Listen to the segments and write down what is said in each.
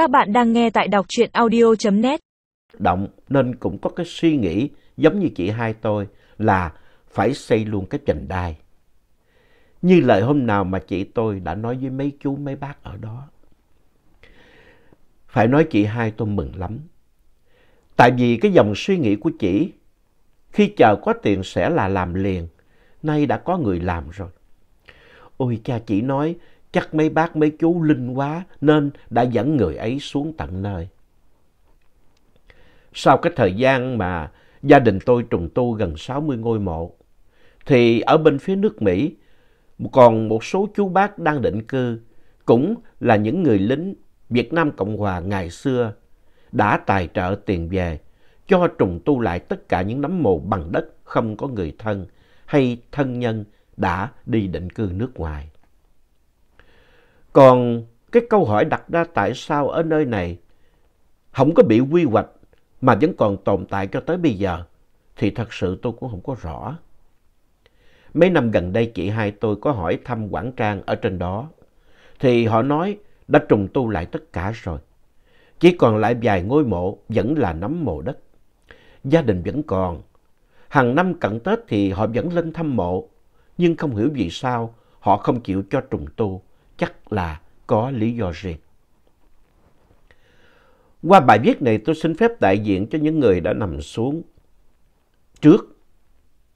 Các bạn đang nghe tại đọc truyện audio.net. Động nên cũng có cái suy nghĩ giống như chị hai tôi là phải xây luôn cái trần đai. Như lời hôm nào mà chị tôi đã nói với mấy chú, mấy bác ở đó. Phải nói chị hai tôi mừng lắm. Tại vì cái dòng suy nghĩ của chị, khi chờ có tiền sẽ là làm liền. Nay đã có người làm rồi. Ôi cha, chị nói chắc mấy bác mấy chú linh quá nên đã dẫn người ấy xuống tận nơi. Sau cái thời gian mà gia đình tôi trùng tu gần 60 ngôi mộ, thì ở bên phía nước Mỹ còn một số chú bác đang định cư cũng là những người lính Việt Nam Cộng Hòa ngày xưa đã tài trợ tiền về cho trùng tu lại tất cả những nấm mồ bằng đất không có người thân hay thân nhân đã đi định cư nước ngoài. Còn cái câu hỏi đặt ra tại sao ở nơi này không có bị quy hoạch mà vẫn còn tồn tại cho tới bây giờ, thì thật sự tôi cũng không có rõ. Mấy năm gần đây, chị hai tôi có hỏi thăm Quảng Trang ở trên đó, thì họ nói đã trùng tu lại tất cả rồi. Chỉ còn lại vài ngôi mộ vẫn là nấm mộ đất. Gia đình vẫn còn. Hàng năm cận Tết thì họ vẫn lên thăm mộ. Nhưng không hiểu vì sao họ không chịu cho trùng tu chắc là có lý do riêng. Qua bài viết này, tôi xin phép đại diện cho những người đã nằm xuống trước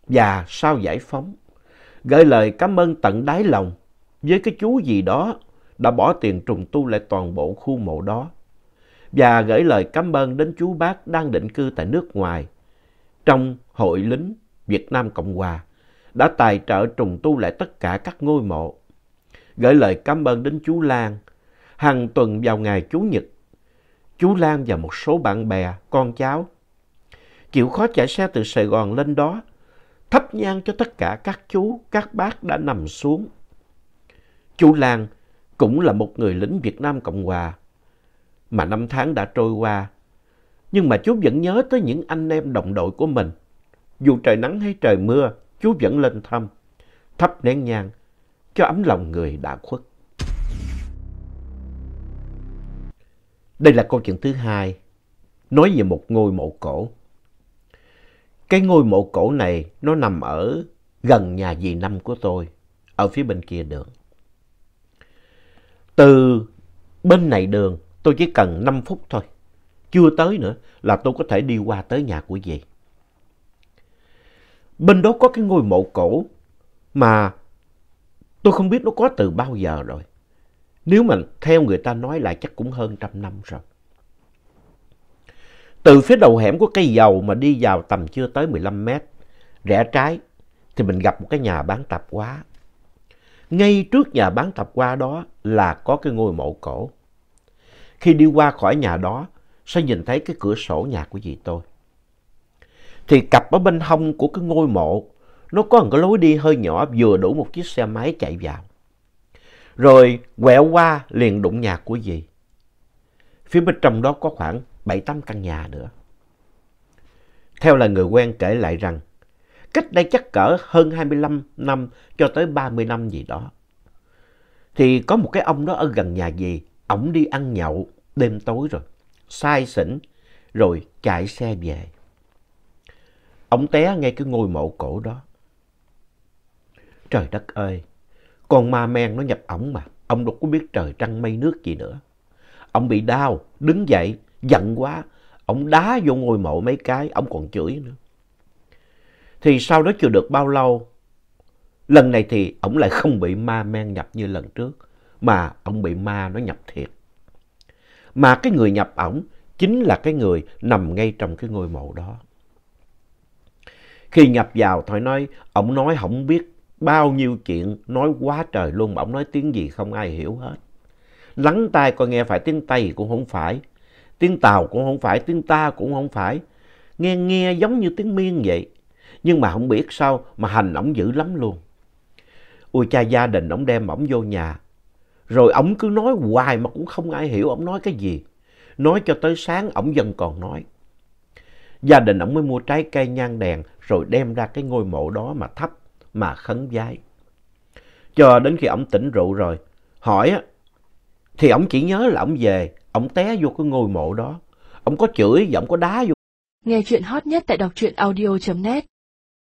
và sau giải phóng. Gửi lời cảm ơn tận đáy lòng với cái chú gì đó đã bỏ tiền trùng tu lại toàn bộ khu mộ đó. Và gửi lời cảm ơn đến chú bác đang định cư tại nước ngoài trong hội lính Việt Nam Cộng Hòa đã tài trợ trùng tu lại tất cả các ngôi mộ gửi lời cảm ơn đến chú Lan. Hàng tuần vào ngày Chủ nhật, chú Lan và một số bạn bè, con cháu chịu khó chạy xe từ Sài Gòn lên đó, thắp nhang cho tất cả các chú, các bác đã nằm xuống. Chú Lan cũng là một người lính Việt Nam Cộng Hòa, mà năm tháng đã trôi qua. Nhưng mà chú vẫn nhớ tới những anh em đồng đội của mình. Dù trời nắng hay trời mưa, chú vẫn lên thăm, thắp nén nhang cho ấm lòng người đã khuất. Đây là câu chuyện thứ hai, nói về một ngôi mộ cổ. Cái ngôi mộ cổ này nó nằm ở gần nhà dì năm của tôi, ở phía bên kia đường. Từ bên này đường tôi chỉ cần 5 phút thôi, chưa tới nữa là tôi có thể đi qua tới nhà của dì. Bên đó có cái ngôi mộ cổ mà Tôi không biết nó có từ bao giờ rồi. Nếu mà theo người ta nói lại chắc cũng hơn trăm năm rồi. Từ phía đầu hẻm của cây dầu mà đi vào tầm chưa tới 15 mét, rẽ trái thì mình gặp một cái nhà bán tạp hóa. Ngay trước nhà bán tạp hóa đó là có cái ngôi mộ cổ. Khi đi qua khỏi nhà đó, sẽ nhìn thấy cái cửa sổ nhà của dì tôi. Thì cặp ở bên hông của cái ngôi mộ nó có một cái lối đi hơi nhỏ vừa đủ một chiếc xe máy chạy vào. Rồi quẹo qua liền đụng nhà của dì. Phía bên trong đó có khoảng 7-8 căn nhà nữa. Theo là người quen kể lại rằng, cách đây chắc cỡ hơn 25 năm cho tới 30 năm gì đó. Thì có một cái ông đó ở gần nhà dì, ổng đi ăn nhậu đêm tối rồi, say xỉn, rồi chạy xe về. Ông té ngay cái ngôi mộ cổ đó. Trời đất ơi, con ma men nó nhập ổng mà, ông đâu có biết trời trăng mây nước gì nữa. Ông bị đau, đứng dậy, giận quá, ông đá vô ngôi mộ mấy cái, ông còn chửi nữa. Thì sau đó chưa được bao lâu, lần này thì ông lại không bị ma men nhập như lần trước, mà ông bị ma nó nhập thiệt. Mà cái người nhập ổng chính là cái người nằm ngay trong cái ngôi mộ đó. Khi nhập vào, thôi nói, ông nói không biết bao nhiêu chuyện nói quá trời luôn mà ông nói tiếng gì không ai hiểu hết. Lắng tai coi nghe phải tiếng Tây cũng không phải, tiếng Tàu cũng không phải, tiếng ta cũng không phải. Nghe nghe giống như tiếng Miên vậy. Nhưng mà không biết sao mà hành ổng dữ lắm luôn. Ôi cha gia đình ổng đem ổng vô nhà. Rồi ổng cứ nói hoài mà cũng không ai hiểu ổng nói cái gì. Nói cho tới sáng ổng vẫn còn nói. Gia đình ổng mới mua trái cây nhang đèn rồi đem ra cái ngôi mộ đó mà thắp mà khấn vái. Cho đến khi ông tỉnh rượu rồi, hỏi á, thì ông chỉ nhớ là ông về, ông té vô cái ngôi mộ đó. Ông có chửi và ông có đá vô. Nghe chuyện hot nhất tại đọc truyện audio.net